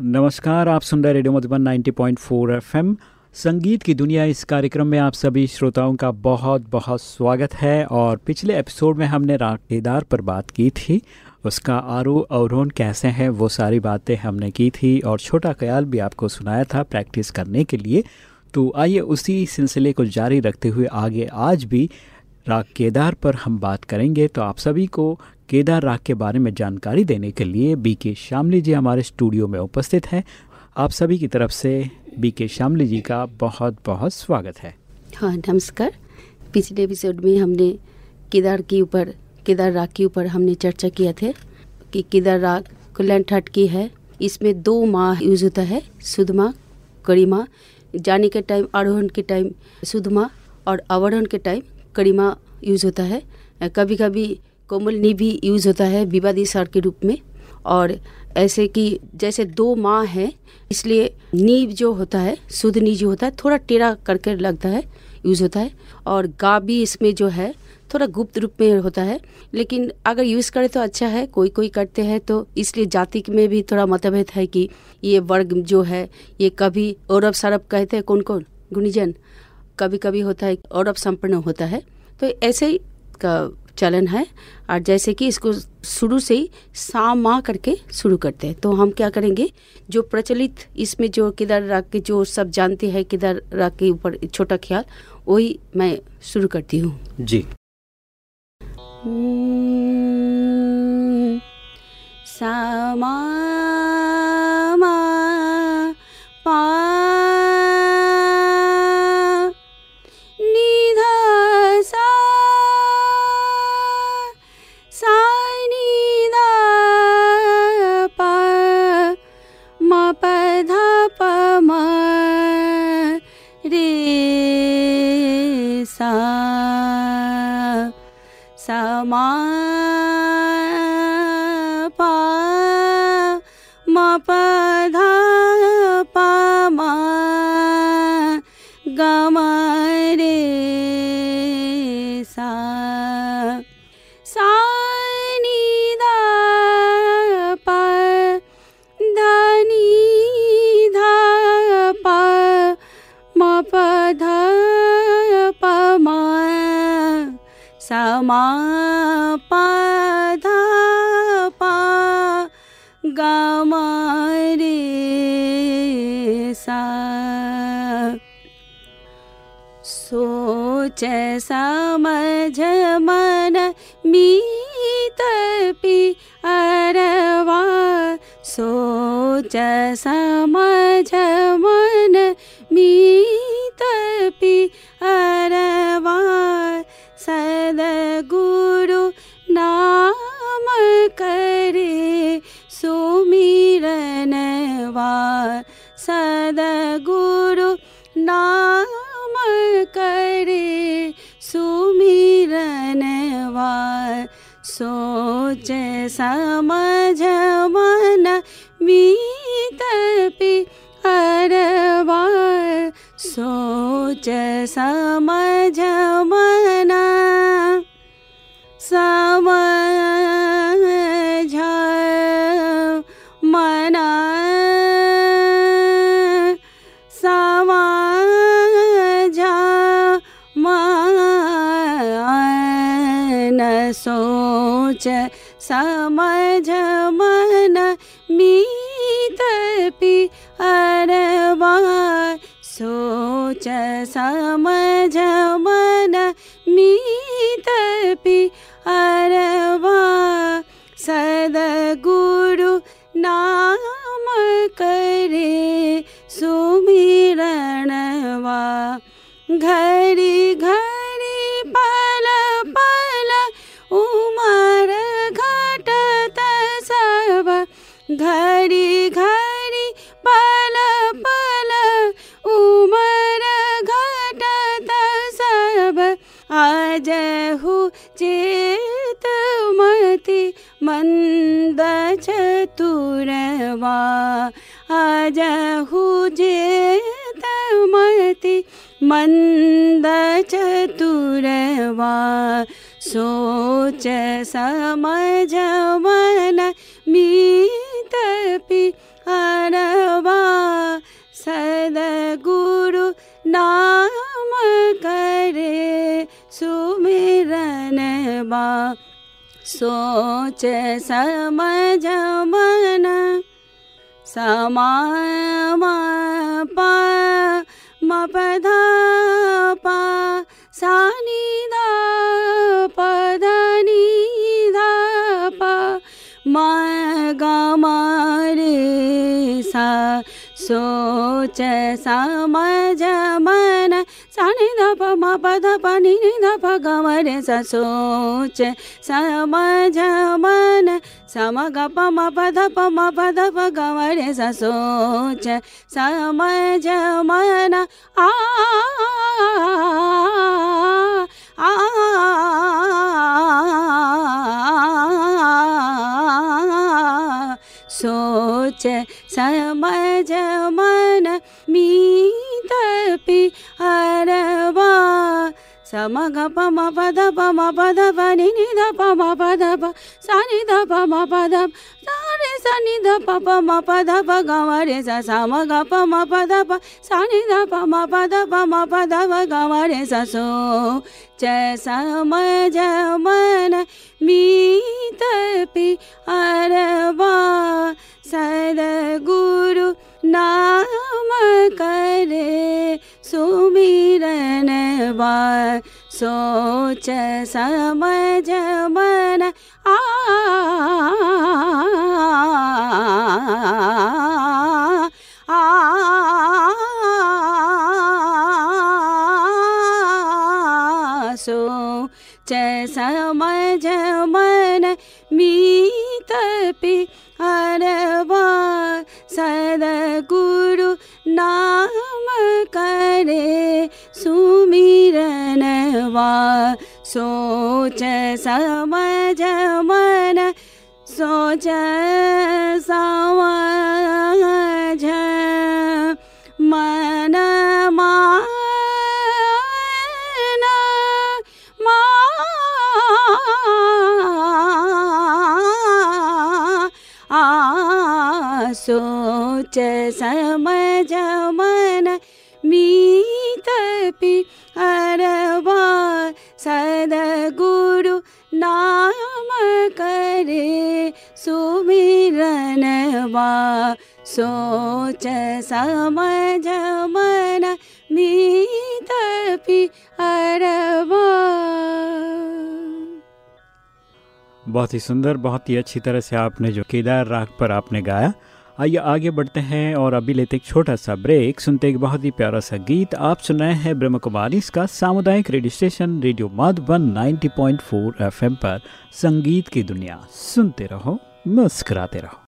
नमस्कार, आप सुन रहे रेडियो मधुबन 90.4 एफएम। संगीत की दुनिया इस कार्यक्रम में आप सभी श्रोताओं का बहुत बहुत स्वागत है और पिछले एपिसोड में हमने राग केदार पर बात की थी। उसका आरोह अवरोहण कैसे हैं, वो सारी बातें हमने की थी और छोटा ख्याल भी आपको सुनाया था प्रैक्टिस करने के लिए। तो आइए उसी सिलसिले को जारी रखते हुए आगे आज भी राग केदार पर हम बात करेंगे। तो आप सभी को केदार राग के बारे में जानकारी देने के लिए बी के शामली जी हमारे स्टूडियो में उपस्थित हैं। आप सभी की तरफ़ से बी के शामली जी का बहुत बहुत स्वागत है। हाँ नमस्कार। पिछले एपिसोड में हमने केदार के ऊपर, केदार राग के ऊपर हमने चर्चा किया थे कि केदार राग कल्याण ठट की है। इसमें दो माह यूज़ होता है शुद्ध माह जाने के टाइम आरोहण के टाइम शुद्ध माह और अवरोहण के टाइम कड़ी माह यूज़ होता है। कभी कभी कोमल नी भी यूज़ होता है विवादी स्वर के रूप में। और ऐसे कि जैसे दो माँ हैं, इसलिए नीव जो होता है, शुद्ध नी जो होता है, थोड़ा टेढ़ा करके लगता है, यूज़ होता है। और गा भी इसमें जो है, थोड़ा गुप्त रूप में होता है। लेकिन अगर यूज़ करें तो अच्छा है कोई कोई करते हैं तो इसलिए जाति में भी थोड़ा मतभेद है कि ये वर्ग जो है, ये कभी औरब सरब कहते हैं कौन कौन गुणीजन। कभी कभी होता है औरब संपन्न होता है। तो ऐसे ही का चलन है। और जैसे कि इसको शुरू से ही सा माँ करके शुरू करते हैं। तो हम क्या करेंगे? जो प्रचलित इसमें जो किधर राग के जो सब जानते हैं किधर राग के ऊपर छोटा ख्याल वही मैं शुरू करती हूँ। जी। सामा समझ च सम जमन मी तरवा सो समझ समझमन जन अरवा सोच समजना सम स सोच समझ मन तुरवा अजहु जेतमति मन्द चतुरवा सोच समझवन मीतपि अरवा सदगुरु नाम करे सुमिरनवा सोच समझ मन समा पा म पध पा सा नि ध म रे सा, सोच समझ मन सि धप मप निप ग सम जन सम गप मप मा पर ससो च समन आ सो च समन मी तल्पि आ सोच समझ मन मीत पी हरवा सम ग प म प ध प म प ध प नि नि ध प म प ध प सा नि ध प म प ध सा रे सा नि ध प प म प ध प ग म रे नाम करे सुमिरन मे सोच समझ मन आ सोच समझ मन मीत पी हरवा सदगुरु नाम करे सुमिरन वा सोच समझ मन मीत पी बहुत ही सुंदर, बहुत ही अच्छी तरह से आपने जो केदार राग पर आपने गाया आइए, आगे बढ़ते हैं और अभी लेते एक छोटा सा ब्रेक सुनते एक बहुत ही प्यारा सा गीत। आप सुन रहे हैं ब्रह्म कुमारी, इसका सामुदायिक radio station radio Madhuban 90.4 FM पर संगीत की दुनिया। सुनते रहो, मुस्कराते रहो।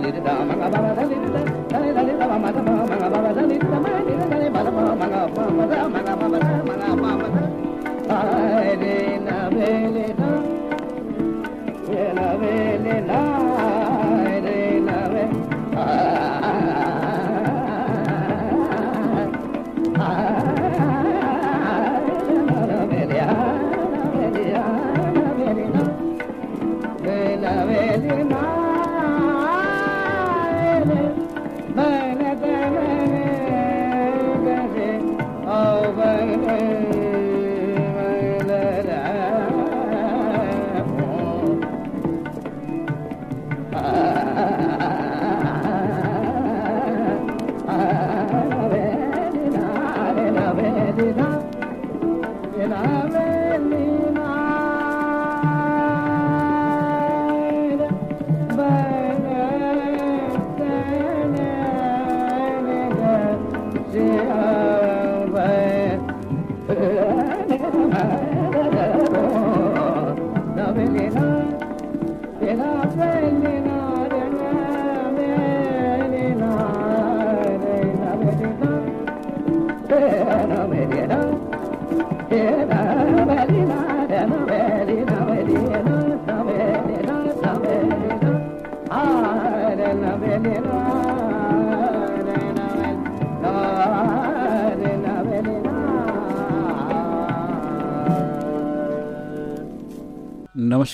da da da da da da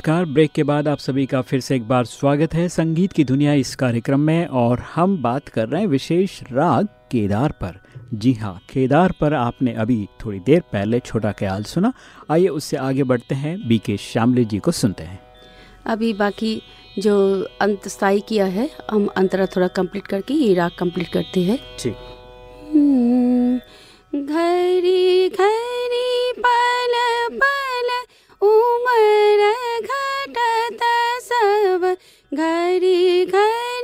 नमस्कार। ब्रेक के बाद आप सभी का फिर से एक बार स्वागत है संगीत की दुनिया इस कार्यक्रम में और हम बात कर रहे हैं विशेष राग केदार पर। जी हाँ केदार पर आपने अभी थोड़ी देर पहले छोटा ख्याल सुना। आइए उससे आगे बढ़ते हैं। बी के श्यामले जी को सुनते हैं। अभी बाकी जो अंत स्थायी किया है हम अंतरा थोड़ा कंप्लीट करके ये राग कंप्लीट करते हैं। ठीक। हम्म, घरी घरी पल पल उमर घटत सब घरी घरी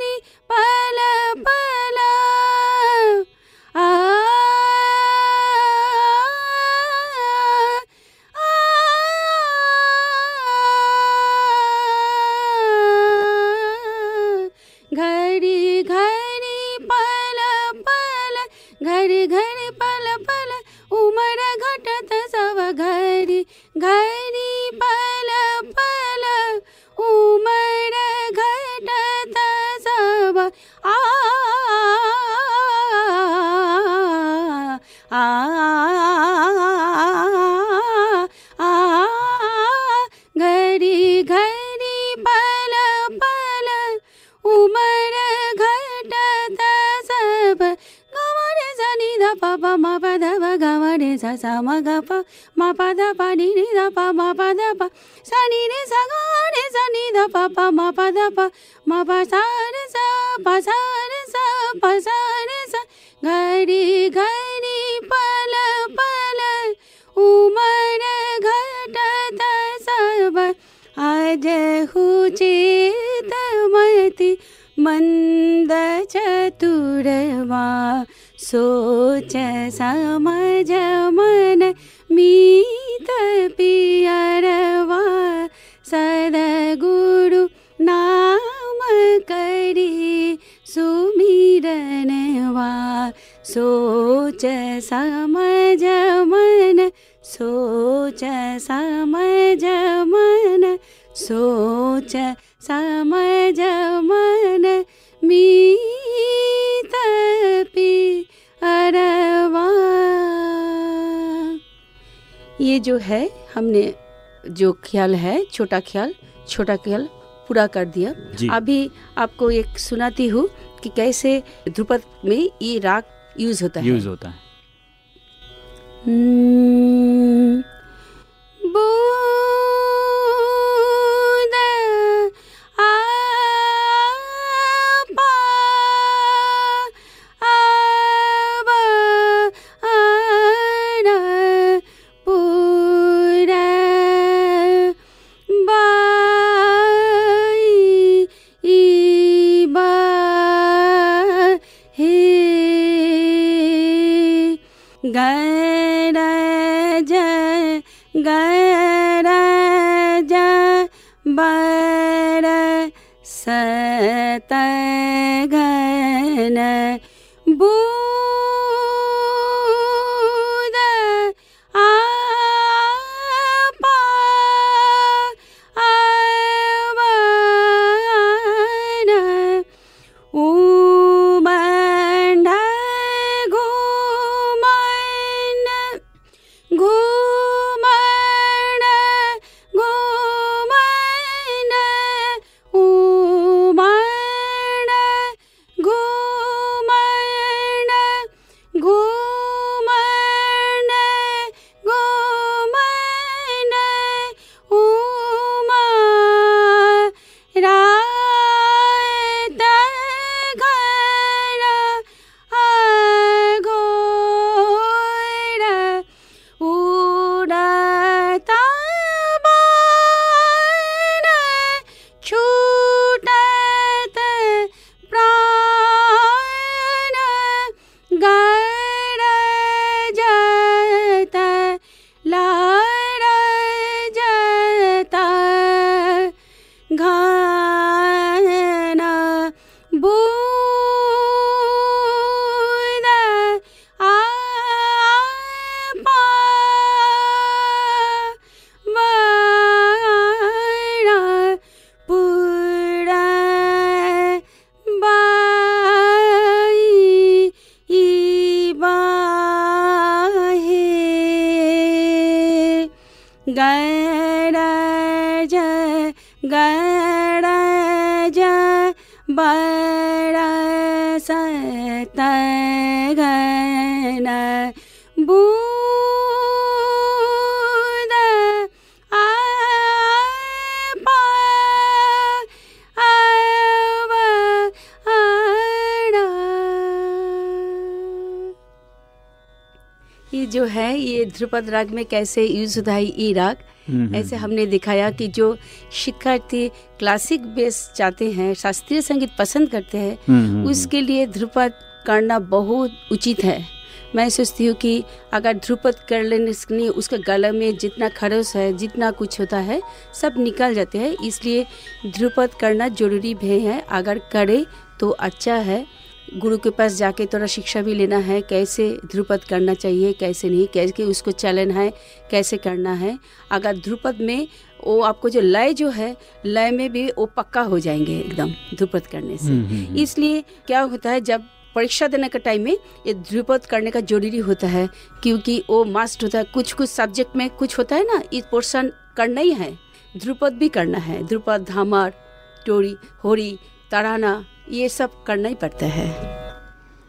घड़ी घड़ी पल पल उमर घटत सब गमरे सनि ध प प म प ध प गमरे स स म ग प समझ मन सोच समझ मन सोच समझ मन मीत पी अरवा ये जो है हमने जो ख्याल है छोटा ख्याल छोटा ख्याल पूरा कर दिया। अभी आपको एक सुनाती हूँ कि कैसे ध्रुपद में ये राग यूज़ होता है। यूज़ होता है। Hmm. बूंद सत गरज गरज बरसत घन बूंद ध्रुपद राग में कैसे यूज़ होता है ई राग? हम्म, ऐसे हमने दिखाया कि जो शिक्षार्थी क्लासिक बेस चाहते हैं शास्त्रीय संगीत पसंद करते हैं हम्म, हम्म, उसके लिए ध्रुपद करना बहुत उचित है। मैं सोचती हूँ कि अगर ध्रुपद कर लेने उसके गले में जितना खरस है जितना कुछ होता है सब निकल जाते हैं। इसलिए ध्रुपद करना ज़रूरी भी है। अगर करे तो अच्छा है। गुरु के पास जाके थोड़ा शिक्षा भी लेना है कैसे ध्रुपद करना चाहिए कैसे नहीं कैसे उसको चलन है कैसे करना है। अगर ध्रुपद में वो आपको जो लय जो है लय में भी वो पक्का हो जाएँगे एकदम ध्रुपद करने से। हम्म, हम्म, हम्म। इसलिए क्या होता है जब परीक्षा देने का टाइम में ये ध्रुपद करने का ज़रूरी होता है क्योंकि वो मस्ट होता है। कुछ कुछ सब्जेक्ट में कुछ होता है ना इस पोर्शन करना ही है। ध्रुपद भी करना है। ध्रुपद धामर टोरी होरी तराना ये सब करना ही पड़ता है।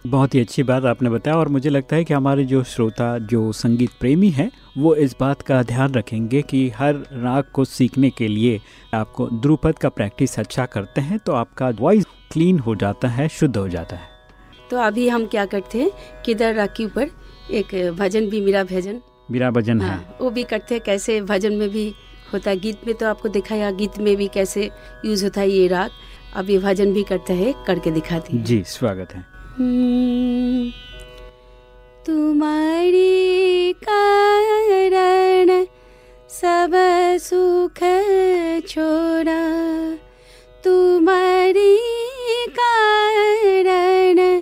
बहुत ही अच्छी बात आपने बताया और मुझे लगता है कि हमारे जो श्रोता जो संगीत प्रेमी हैं वो इस बात का ध्यान रखेंगे कि हर राग को सीखने के लिए आपको ध्रुपद का प्रैक्टिस अच्छा करते हैं तो आपका वॉइस क्लीन हो जाता है शुद्ध हो जाता है। तो अभी हम क्या करते हैं किधर राग के ऊपर एक भजन भी मेरा भजन। मेरा भजन है। हाँ, वो भी करते हैं कैसे भजन में भी होता है गीत में तो आपको दिखाया गीत में भी कैसे यूज़ होता है ये राग। अभी भजन भी करते हैं करके दिखाती हैं। जी स्वागत है। हम्म, तुम्हारी कारण सब सुख छोड़ा। तुम्हारी कारण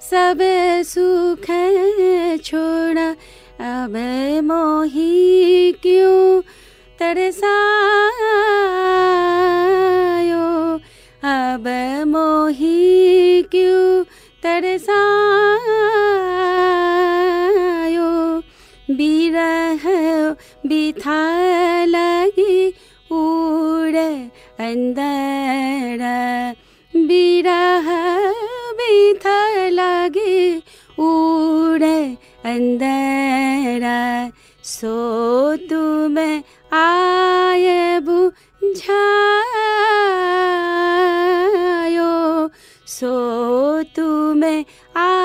सब सुख छोड़ा। अब मोही क्यों तरसायो बिथा लगी उड़ अंदर। बिरह बिथा लगी उड़ अंदर। सो तुम आय बुझायो। सो तुम आय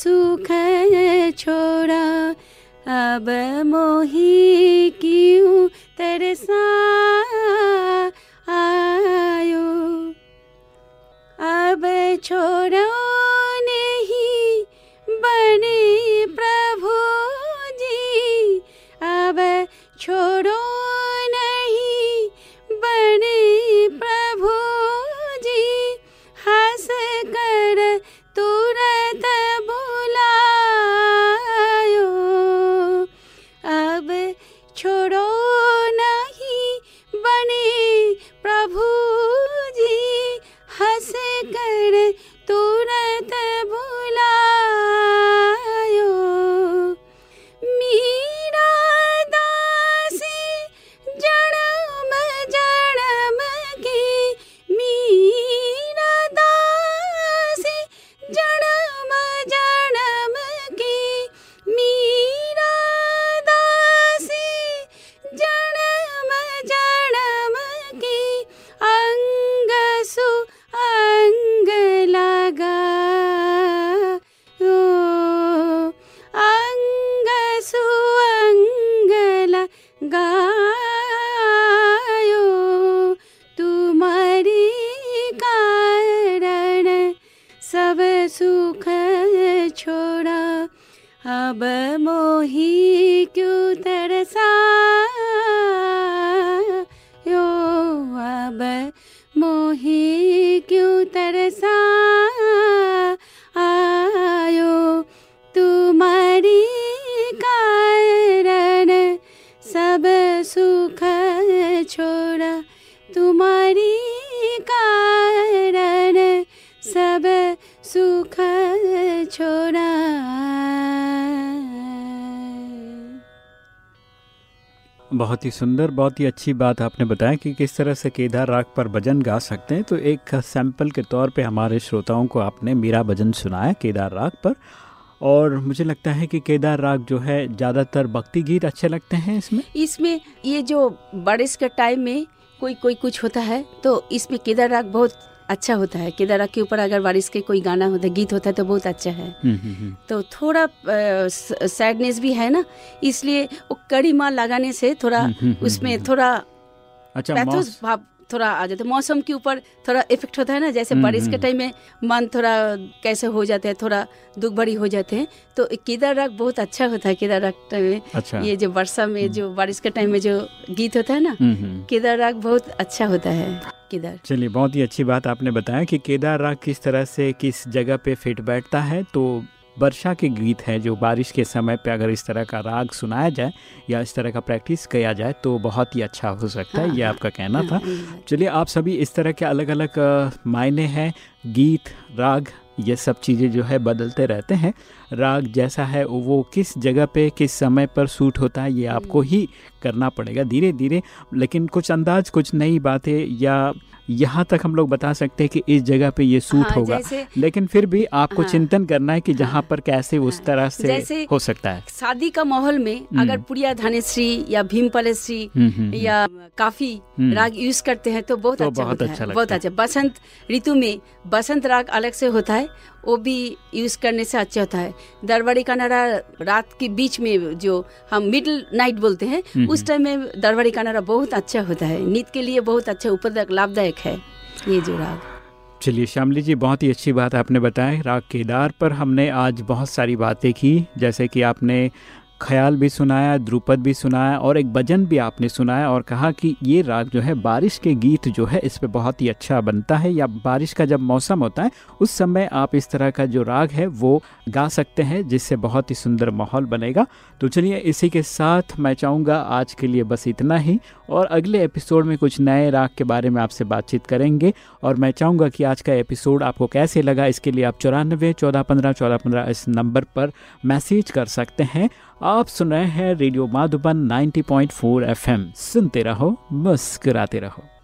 सुख छोड़ा। अब मोही क्यों मोही क्यों तरसा बहुत ही सुंदर, बहुत ही अच्छी बात आपने बताया कि किस तरह से केदार राग पर भजन गा सकते हैं। तो एक सैंपल के तौर पे हमारे श्रोताओं को आपने मेरा भजन सुनाया केदार राग पर। और मुझे लगता है कि केदार राग जो है, ज़्यादातर भक्ति गीत अच्छे लगते हैं इसमें। इसमें ये जो बारिश के टाइम में कोई कोई कुछ होता है तो इसमें केदार राग बहुत अच्छा होता है केदारा के ऊपर अगर बारिश के कोई गाना होता है गीत होता है तो बहुत अच्छा है हम्म, हम्म, हम्म। तो थोड़ा सैडनेस भी है ना इसलिए वो कड़ी माल लगाने से थोड़ा उसमें। थोड़ा अच्छा भाव थोड़ा आ जाता है। मौसम के ऊपर थोड़ा इफ़ेक्ट होता है ना जैसे हम्म, बारिश के हम्म। टाइम में मन थोड़ा कैसे हो जाते हैं थोड़ा दुख भरी हो जाते हैं। तो केदार राग बहुत अच्छा होता है केदार राग टाइम में। अच्छा। ये जो वर्षा में जो बारिश के टाइम में जो गीत होता है ना हम्म, हम्म। केदार राग बहुत अच्छा होता है केदार। चलिए बहुत ही अच्छी बात आपने बताया कि केदार राग किस तरह से किस जगह पे फिट बैठता है तो वर्षा के गीत हैं जो बारिश के समय पे अगर इस तरह का राग सुनाया जाए या इस तरह का प्रैक्टिस किया जाए तो बहुत ही अच्छा हो सकता है हाँ, ये हाँ। आपका कहना था। हाँ, चलिए आप सभी इस तरह के अलग अलग मायने हैं गीत राग ये सब चीज़ें जो है बदलते रहते हैं। राग जैसा है वो किस जगह पे किस समय पर सूट होता है ये आपको ही करना पड़ेगा धीरे धीरे लेकिन कुछ अंदाज कुछ नई बातें या यहाँ तक हम लोग बता सकते हैं कि इस जगह पे ये सूट हाँ, होगा लेकिन फिर भी आपको हाँ। चिंतन करना है कि जहाँ पर कैसे उस हाँ। तरह से हो सकता है शादी का माहौल में हम्म। अगर पुड़िया धानेश्री या भीम पलेश्री हम्म, हम्म। या काफ़ी। राग यूज़ करते हैं तो बहुत तो अच्छा बहुत अच्छा बहुत अच्छा बसंत ऋतु में बसंत राग अलग से होता है वो भी यूज़ करने से अच्छा होता है। दरबारी का नारा रात के बीच में जो हम मिडिल नाइट बोलते हैं हम्म, उस टाइम में दरबड़ी का नारा बहुत अच्छा होता है। नींद के लिए बहुत अच्छा ऊपर तक लाभदायक है ये जो राग। चलिए श्यामली जी बहुत ही अच्छी बात आपने बताया राग केदार पर हमने आज बहुत सारी बातें की जैसे कि आपने ख्याल भी सुनाया, द्रुपद भी सुनाया और एक भजन भी आपने सुनाया और कहा कि ये राग जो है, बारिश के गीत जो है, इस पर बहुत ही अच्छा बनता है या बारिश का जब मौसम होता है, उस समय आप इस तरह का जो राग है, वो गा सकते हैं, जिससे बहुत ही सुंदर माहौल बनेगा। तो चलिए इसी के साथ मैं चाहूँगा आज के लिए बस इतना ही और अगले एपिसोड में कुछ नए राग के बारे में आपसे बातचीत करेंगे और मैं चाहूँगा कि आज का एपिसोड आपको कैसे लगा, इसके लिए आप चौरानबे, चौदह, पंद्रह चौदह, पंद्रह इस नंबर पर मैसेज कर सकते हैं आप सुन रहे हैं रेडियो माधुबन 90.4 एफएम। सुनते रहो मुस्कुराते रहो।